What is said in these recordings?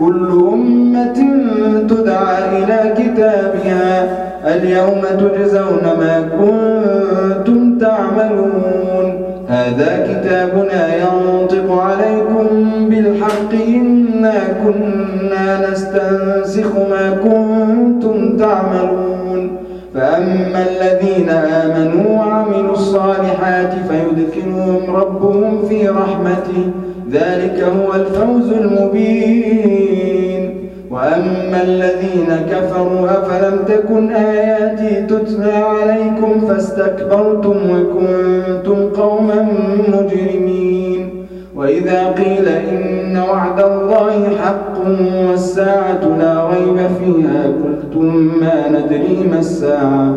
كل أمة تدعى إلى كتابها. اليوم تجزون فأما الذين آمنوا وعملوا الصالحات فيدخلهم ربهم في رحمته. ذلك هو الفوز المبين. وأما الذين كفروا أفلم تكن آياتي تتلى عليكم فاستكبرتم وكنتم قوما مجرمين. وإذا قيل إن وعد الله حق والساعة لا ريب فيها قلتم ما ندري ما الساعة.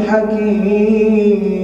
السماوات